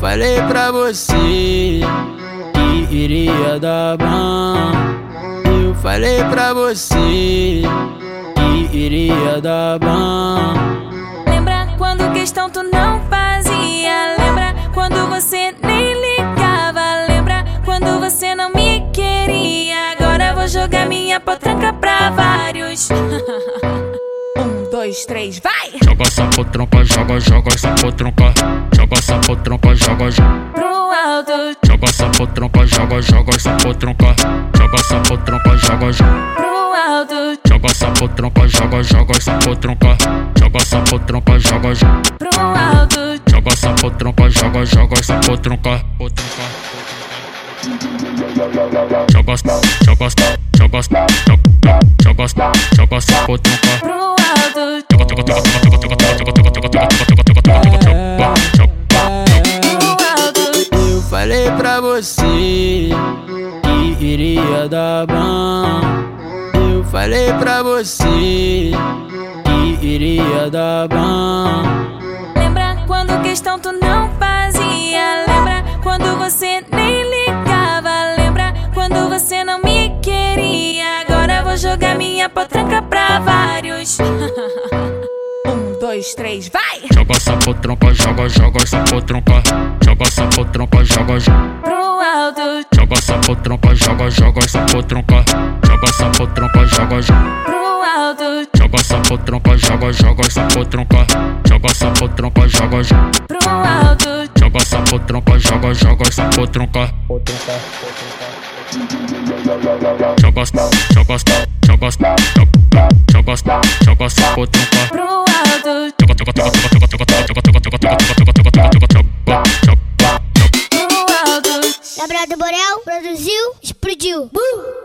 falei pra você que iria dar bom. Eu falei pra você que iria dar bom. Lembra quando questão tu não fazia? Lembra quando você nem ligava? Lembra quando você não me queria? Agora vou jogar minha potranca pra vários. um, dois, três, vai! Joga essa potranca, joga, joga essa potranca. Joga essa potranca, joga, joga. Pro alto, Joga essa potranca, joga, joga essa potranca. Joga essa potranca, joga, joga. pro alto, Joga essa potranca, joga, joga essa potranca. Joga essa potranca, joga, joga. pro alto. Joga essa potranca, joga, joga essa potranca. Potranca. Joga, joga, joga, joga, joga, joga, joga essa. Eu falei pra você que iria dar bom. Eu falei pra você que iria dar bom. Lembra quando questão tu não fazia? Lembra quando você nem ligava? Lembra quando você não me queria? Agora vou jogar minha potranca um, dois, três, vai! Joga essa potranca, joga, joga essa potranca. Joga essa potranca, joga, joga. Pro alto, Joga essa potranca, joga, joga essa potranca. Joga essa potranca, joga, joga. pro alto, Joga essa potranca, joga, joga essa potranca. Joga essa potranca, joga, joga. pro alto, Joga essa potranca, joga, joga essa potranca. Joga, joga, joga, joga, joga, Gabriel do Borel produziu, explodiu. Bum!